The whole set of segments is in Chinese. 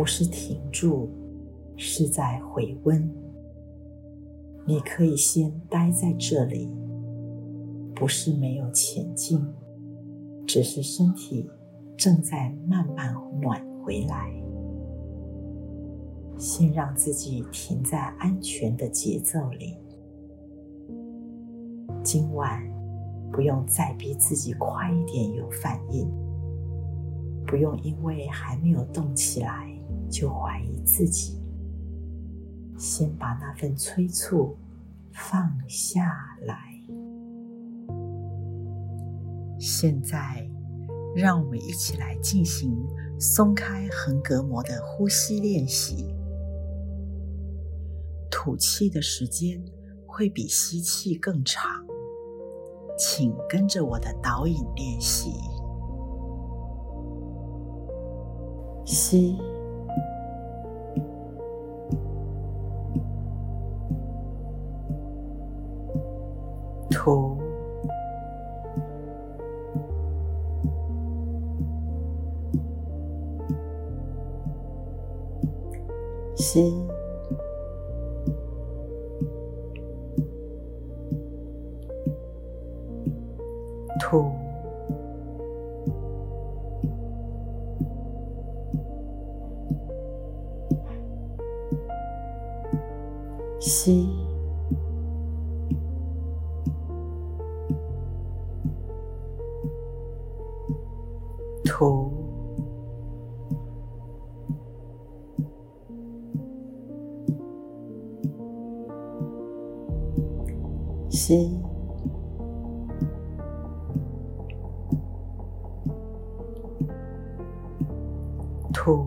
不是停住，是在回温。你可以先待在这里，不是没有前进，只是身体正在慢慢暖回来。先让自己停在安全的节奏里。今晚不用再逼自己快一点有反应，不用因为还没有动起来就怀疑自己。先把那份催促放下来。现在，让我们一起来进行松开横膈膜的呼吸练习。吐气的时间会比吸气更长，请跟着我的导引练习。吸，吐，吸。吐，吸，吸。吐，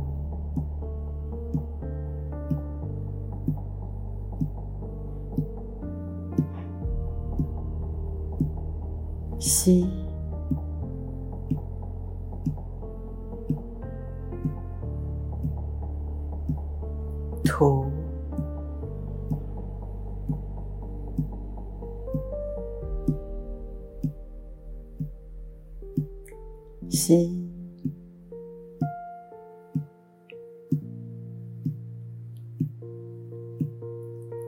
吸，吸。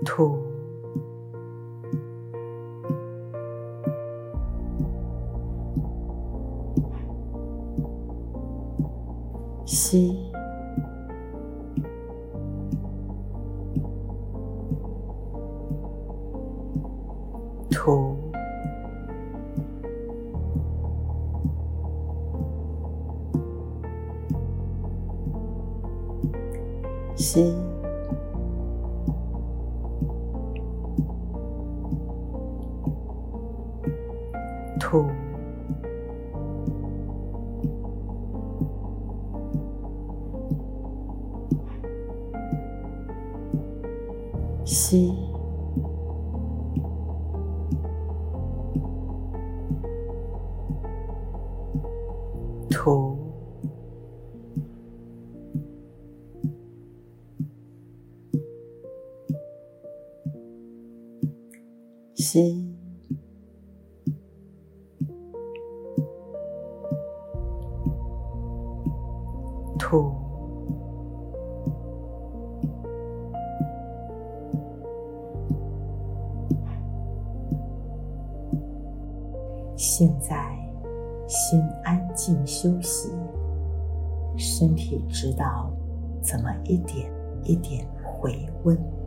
吐，吸，吸。吐，吸，吐，吸。吐，现在先安静休息，身体知道怎么一点一点回温。